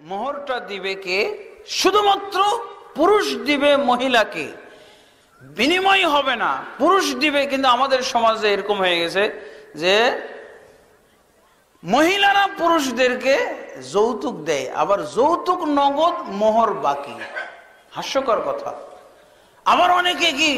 মোহরটা দিবে কে? শুধুমাত্র পুরুষ দিবে মহিলাকে। বিনিময় হবে না, পুরুষ দিবে, কিন্তু আমাদের সমাজে এরকম হয়ে গেছে যে মহিলারা পুরুষদেরকে যৌতুক দেয়, আবার যৌতুক, নগদ, মোহর বাকি। হাস্যকর কথা। আবার অনেকে কি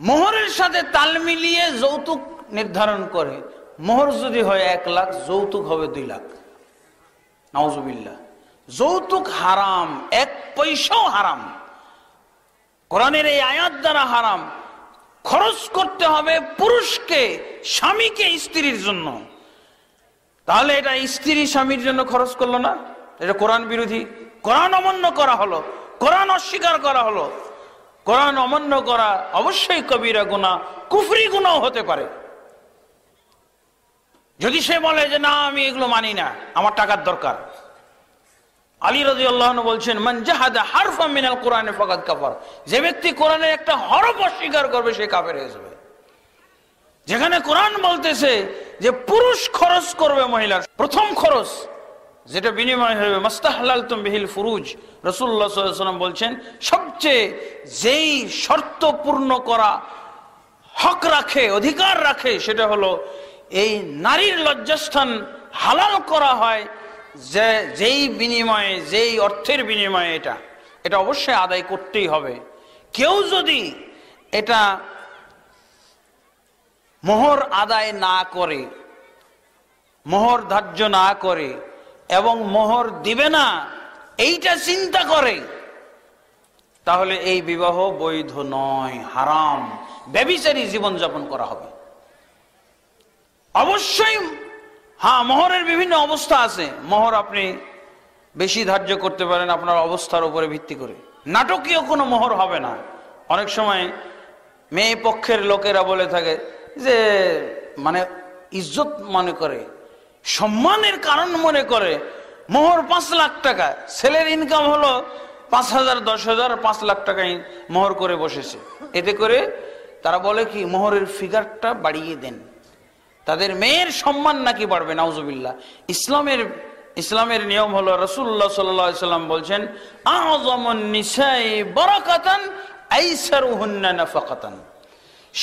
মোহরের সাথে তাল মিলিয়ে যৌতুক নির্ধারণ করে। মোহর যদি হয় এক লাখ, যৌতুক হবে দুই লাখ। নওয়াজবিল্লা যৌতুক হারাম, এক পয়সাও হারাম। কোরআনের এই আয়াত দ্বারা হারাম। খরচ করতে হবে পুরুষকে, স্বামীকে, স্ত্রীর জন্য। তাহলে এটা স্ত্রী স্বামীর জন্য খরচ করল না? এটা কোরআন বিরোধী। কোরআন অমান্য করা হলো। কোরআন অস্বীকার করা হলো। কোরআন অমান্য করা অবশ্যই কবিরা গুণা কুফরি গুণাও হতে পারে। যদি সে বলে যে, না, আমি এগুলো মানি না, আমার টাকার দরকার। আলী রাজি আল্লাহ বলছেন, মান জাহাদা হারফা মিনাল কোরআনে ফাকাদ কাফার। যে ব্যক্তি কোরআনের একটা হরফ অস্বীকার করবে, সে কাফের হয়ে যাবে। যেখানে কোরআন বলতেছে যে, পুরুষ খরচ করবে মহিলার, প্রথম খরচ। যেটা বিনিময় হবে মাস্তাহাল বিহিল ফুরুজ। রসুল্লাহ সাল্লাম বলছেন, সবচেয়ে যেই শর্ত পূর্ণ করা হক রাখে, অধিকার রাখে, সেটা হলো এই নারীর লজ্জাস্থান হালাল করা হয় যে, যেই বিনিময়ে, যেই অর্থের বিনিময়ে এটা। এটা অবশ্যই আদায় করতেই হবে। কেউ যদি এটা মোহর আদায় না করে, মোহর ধার্য না করে এবং মোহর দিবে না, এইটা চিন্তা করে, তাহলে এই বিবাহ বৈধ নয়, হারাম। ব্যবিচারী জীবনযাপন করা হবে। অবশ্যই হ্যাঁ মোহরের বিভিন্ন অবস্থা আছে। মোহর আপনি বেশি ধার্য করতে পারেন আপনার অবস্থার উপরে ভিত্তি করে। নাটকীয় কোনো মোহর হবে না। অনেক সময় মেয়ে পক্ষের লোকেরা বলে থাকে যে মানে ইজ্জত মনে করে, সম্মানের কারণ মনে করে, মোহর পাঁচ লাখ টাকা, ছেলের ইনকাম হলো পাঁচ হাজার, দশ হাজার, পাঁচ লাখ টাকাই মোহর করে বসেছে। এতে করে তারা বলে কি, মোহরের ফিগারটা বাড়িয়ে দেন। তাদের মেয়ের সম্মান নাকি বাড়বে, নাউজুবিল্লাহ। ইসলামের ইসলামের নিয়ম হলো রসুল্লাহ সাল্লাম বলছেন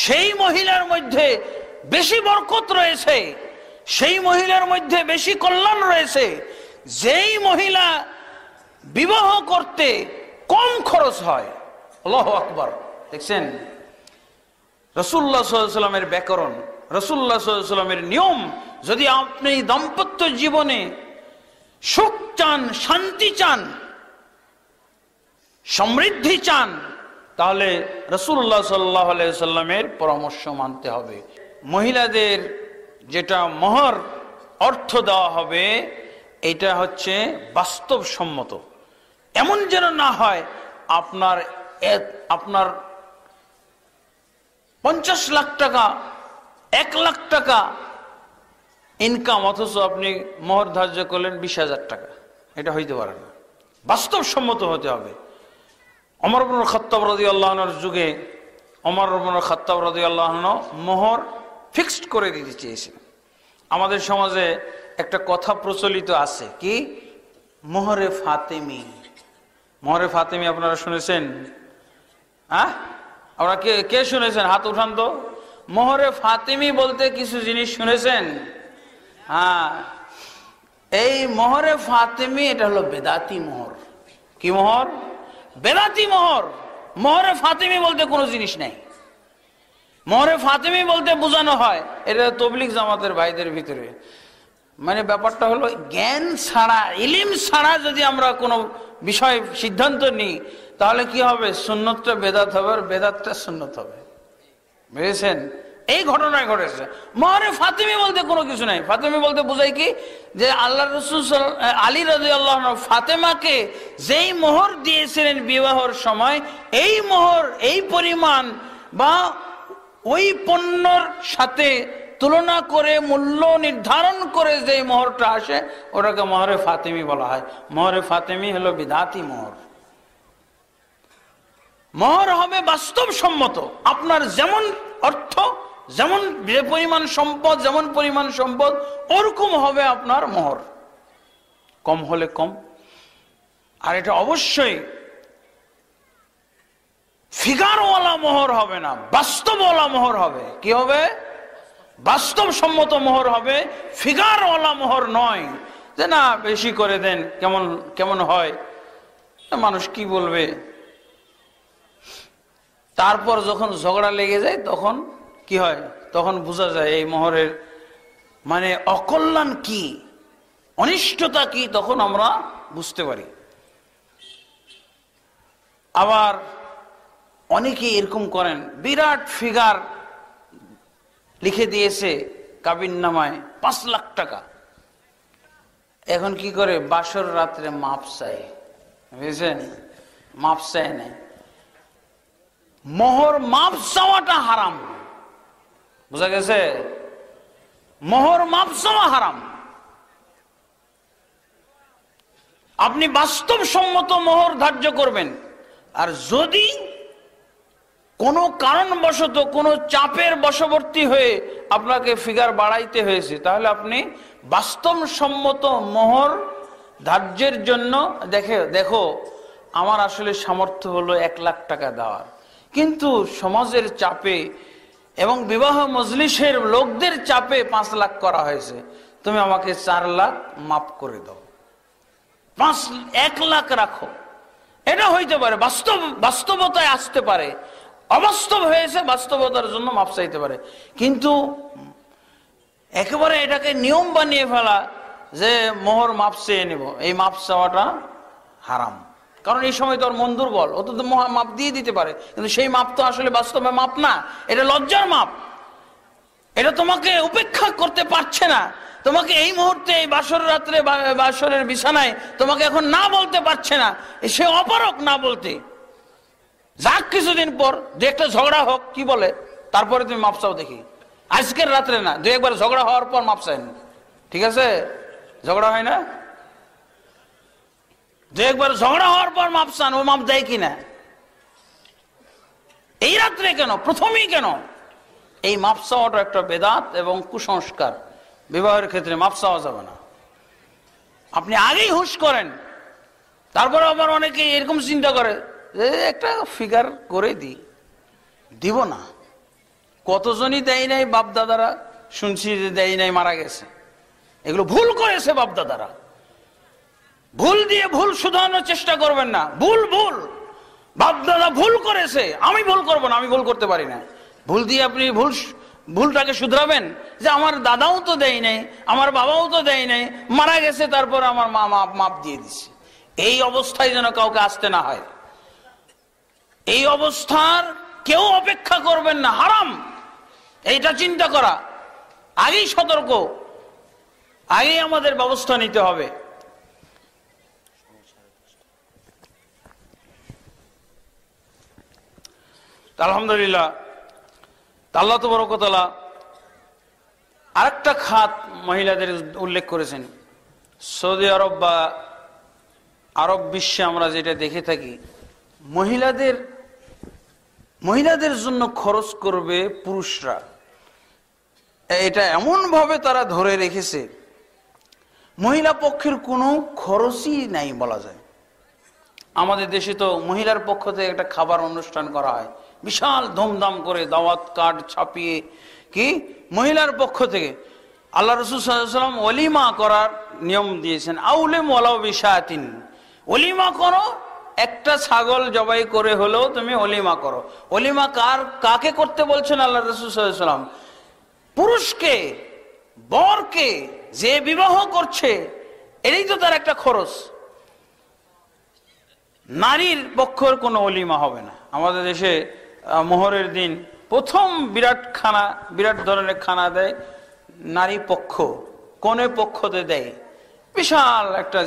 সেই মহিলার মধ্যে বেশি বরকত রয়েছে, সেই মহিলার মধ্যে বেশি কল্যাণ রয়েছে, যেই মহিলা বিবাহ করতে কম খরচ হয়। আল্লাহ আকবর, দেখছেন? রসুল্লাহ সাল্লামের ব্যাকরণ রসুল্লাহ সাল্লামের নিয়ম, যদি আপনি দাম্পত্য জীবনে সুখ চান, শান্তি চান, সমৃদ্ধি চান, তাহলে রসুল্লাহ সাল্লাহ সাল্লামের পরামর্শ মানতে হবে। মহিলাদের যেটা মহর অর্থ দেওয়া হবে, এটা হচ্ছে বাস্তবসম্মত। এমন যেন না হয়, আপনার আপনার পঞ্চাশ লাখ টাকা এক লাখ টাকা ইনকাম অথচ আপনি মোহর ধার্য করলেন বিশ হাজার টাকা। এটা হইতে পারে না। বাস্তবসম্মত হতে হবে। অমর খত্তাব রাজি আল্লাহনের যুগে অমর খত্তাব রাজি আল্লাহন মোহর ফিক্সড করে দিতে চেয়েছেন আমাদের সমাজে একটা কথা প্রচলিত আছে কি? মোহরে ফাতেমি। মোহরে ফাতেমি আপনারা শুনেছেন? হ্যাঁ? আপনারা কে কে শুনেছেন? হাত উঠান তো। মোহরে ফাতিমি বলতে কিছু জিনিস শুনেছেন? হ্যাঁ। এই মোহরে ফাতেমি, এটা হলো বেদাতি মোহর। কি মোহর? বেদাতি মোহর। মোহরে ফাতেমি বলতে কোনো জিনিস নেই। মোহরে ফাতেমি বলতে বোঝানো হয়, এটা তবলিক জামাতের ভাইদের ভিতরে। মানে ব্যাপারটা হলো, জ্ঞান ছাড়া, ইলিম ছাড়া যদি আমরা কোনো বিষয় সিদ্ধান্ত নিই, তাহলে কি হবে? সুন্নতটা বেদাত হবে, আর বেদাতটা সুন্নত হবে। বুঝেছেন এই ঘটনায় ঘটেছে। মহারে ফাতেমি বলতে কোনো কিছু নাই। ফাতেমি বলতে বোঝাই কি? যে আল্লাহ রসুল আলী রাজি আল্লাহ ফাতেমাকে যেই মোহর দিয়েছিলেন বিবাহর সময়, এই মোহর, এই পরিমাণ বা ওই পণ্যর সাথে তুলনা করে, মূল্য নির্ধারণ করে যে মোহরটা আসে, ওটাকে মহরে ফাতেমি বলা হয়। মহরে ফাতেমি হলো বিধাতি মোহর। মহর হবে বাস্তবসম্মত। আপনার যেমন অর্থ, যেমন যে পরিমাণ সম্পদ, যেমন পরিমাণ সম্পদ, ওরকম হবে আপনার মহর। কম হলে কম। আর এটা অবশ্যই ফিগারওয়ালা মোহর হবে না, বাস্তবওয়ালা মোহর হবে। কি হবে? বাস্তবসম্মত মোহর হবে, ফিগারওয়ালা মোহর নয়। যে না, বেশি করে দেন, কেমন কেমন হয়? মানুষ কি বলবে? তারপর যখন ঝগড়া লেগে যায়, তখন কি হয়? তখন বোঝা যায় এই মোহরের মানে অকল্যাণ কি? অনিষ্টতা কি? তখন আমরা বুঝতে পারি। আবার অনেকে এরকম করেন। বিরাট ফিগার লিখে দিয়েছে কাবিন নামায়, পাঁচ লাখ টাকা। এখন কি করে? বাসর রাত্রে মাপ চাই বুঝেছেন? মাপ চাই না। মোহর মাপ চাওয়াটা হারাম। বুঝা গেছে? মোহর মাপ চাওয়া হারাম। আপনি বাস্তবসম্মত মোহর ধার্য করবেন। আর যদি কোনো কারণবশত কোনো চাপের বশবর্তী হয়ে আপনাকে ফিগার বাড়াইতে হয়েছে, তাহলে আপনি বাস্তবসম্মত মোহর ধার্যের জন্য দেখে দেখো, আমার আসলে সামর্থ্য হলো এক লাখ টাকা দেওয়ার। কিন্তু সমাজের চাপে এবং বিবাহ মজলিসের লোকদের চাপে পাঁচ লাখ করা হয়েছে। তুমি আমাকে চার লাখ মাফ করে দাও। পাঁচ, এক লাখ রাখো। এটা হইতে পারে, বাস্তব, বাস্তবতায় আসতে পারে। অবাস্তব হয়েছে, বাস্তবতার জন্য মাপ চাইতে পারে। কিন্তু একেবারে এটাকে নিয়ম বানিয়ে ফেলা যে মোহর মাপ চেয়ে নেব। এই মাপ চাওয়াটা হারাম। কারণ এই সময় তোর মন দুর্বল ও তো মাপ দিয়ে দিতে পারে। কিন্তু সেই মাপ তো আসলে বাস্তবে মাপ না, এটা লজ্জার মাপ। এটা তোমাকে উপেক্ষা করতে পারছে না। তোমাকে এই মুহূর্তে এই বাসর রাত্রে বাসরের বিছানায় তোমাকে এখন না বলতে পারছে না। সে অপারক না বলতে। যাক কিছুদিন পর, দু একটা ঝগড়া হোক, কি বলে, তারপরে তুমি মাপসাও দেখি। আজকের রাত্রে না, দু একবার ঝগড়া হওয়ার পর মাপ চাইন ঠিক আছে? ঝগড়া হয় না? দু একবার ঝগড়া হওয়ার পর মাপ চান, ও মাপ দেয় কিনা? এই রাত্রে কেন? প্রথমেই কেন? এই মাপ চাওয়াটা একটা বেদাত এবং কুসংস্কার। বিবাহের ক্ষেত্রে মাপ চাওয়া যাবে না। আপনি আগেই হুশ করেন। তারপরে আবার অনেকে এরকম চিন্তা করে যে একটা ফিগার করে দিই। দিব না। কতজনই দেয় নাই বাপ দাদারা শুনছি যে দেয় নাই, মারা গেছে। এগুলো ভুল করেছে বাপ দাদারা ভুল দিয়ে ভুল শুধানোর চেষ্টা করবেন না। ভুল ভুল। বাপ দাদা ভুল করেছে। আমি ভুল করব না, আমি ভুল করতে পারি না। ভুল দিয়ে আপনি ভুল ভুলটাকে শুধরাবেন যে আমার দাদাও তো দেয় নাই, আমার বাবাও তো দেয় নাই, মারা গেছে, তারপর আমার মা মাপ মাপ দিয়ে দিচ্ছে এই অবস্থায় যেন কাউকে আসতে না হয়। এই অবস্থার কেউ অপেক্ষা করবেন না, হারাম। এইটা চিন্তা করা। আগেই সতর্ক। আগেই আমাদের ব্যবস্থা নিতে হবে। আলহামদুলিল্লাহ আল্লাহ তো বরকতলা আরেকটা খাত মহিলাদের উল্লেখ করেছেন। সৌদি আরব বা আরব বিশ্বে আমরা যেটা দেখে থাকি, মহিলাদের মহিলাদের জন্য খরচ করবে পুরুষরা। এটা এমন ভাবে তারা ধরে রেখেছে, মহিলা পক্ষের কোনো খরচই নাই বলা যায়। আমাদের দেশে তো মহিলার পক্ষ থেকে একটা খাবার অনুষ্ঠান করা হয়। বিশাল ধুমধাম করে দাওয়াত কার্ড ছাপিয়ে কি? মহিলার পক্ষ থেকে আল্লাহ রসুল সাল্লাম অলিমা করার নিয়ম দিয়েছেন। আউলেম ওলাও বিশায়াতিন অলিমা করো, একটা ছাগল জবাই করে হলেও তুমি অলিমা করো। অলিমা কার, কাকে করতে বলছেন আল্লাহ রসুল সাল্লাম পুরুষকে, বরকে যে বিবাহ করছে এটাই তো তার একটা খরচ। নারীর পক্ষের কোনো অলিমা হবে না। আমাদের দেশে মোহরের দিন প্রথম বিরাট খানা, বিরাট ধরনের খানা দেয় নারী পক্ষ, কনে পক্ষতে দেয়। বিশাল একটা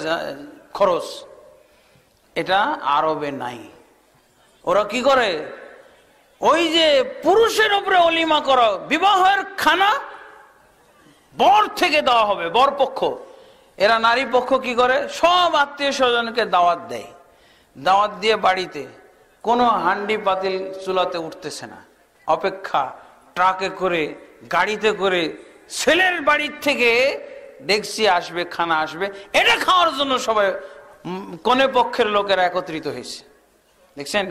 খরচ। এটা আরবে নাই। ওরা কি করে? ওই যে পুরুষের উপরে অলিমা করো, বিবাহের খানা বর থেকে দেওয়া হবে, বর পক্ষ। এরা নারী পক্ষ কি করে? সব আত্মীয় স্বজনকে দাওয়াত দেয়। দাওয়াত দিয়ে বাড়িতে, কোনো হান্ডি পাতিল চুলাতে উঠতেছে না। অপেক্ষা, ট্রাকে করে, গাড়িতে করে, ছেলের বাড়ির থেকে ডেকসি আসবে, খানা আসবে। এটা খাওয়ার জন্য সবাই কনে পক্ষের লোকেরা একত্রিত হয়েছে। দেখছেন?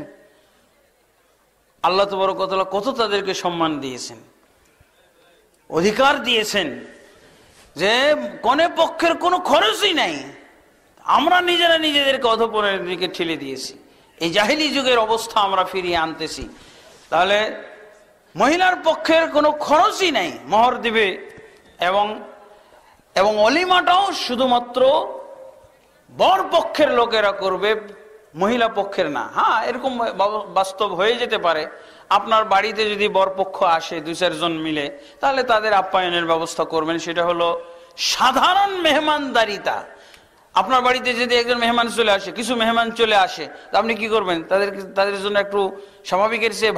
আল্লাহ বড় কত কত তাদেরকে সম্মান দিয়েছেন। অধিকার দিয়েছেন যে কনে পক্ষের কোনো খরচই নাই। আমরা নিজেরা নিজেদেরকে অধপনের দিকে ঠেলে দিয়েছি। এই জাহিলি যুগের অবস্থা আমরা ফিরিয়ে আনতেছি। তাহলে মহিলার পক্ষের কোনো খরচই নাই মহর দিবে এবং এবং অলিমাটাও শুধুমাত্র বর পক্ষের লোকেরা করবে, মহিলা পক্ষের না। হ্যাঁ এরকম বাস্তব হয়ে যেতে পারে। আপনার বাড়িতে যদি বরপক্ষ আসে, দুই চারজন মিলে, তাহলে তাদের আপ্যায়নের ব্যবস্থা করবেন। সেটা হলো সাধারণ মেহমানদারিতা। আপনার বাড়িতে যদি একজন মেহমান চলে আসে, কিছু মেহমান চলে আসে আপনি কি করবেন? তাদের তাদের জন্য একটু স্বাভাবিকের চেয়ে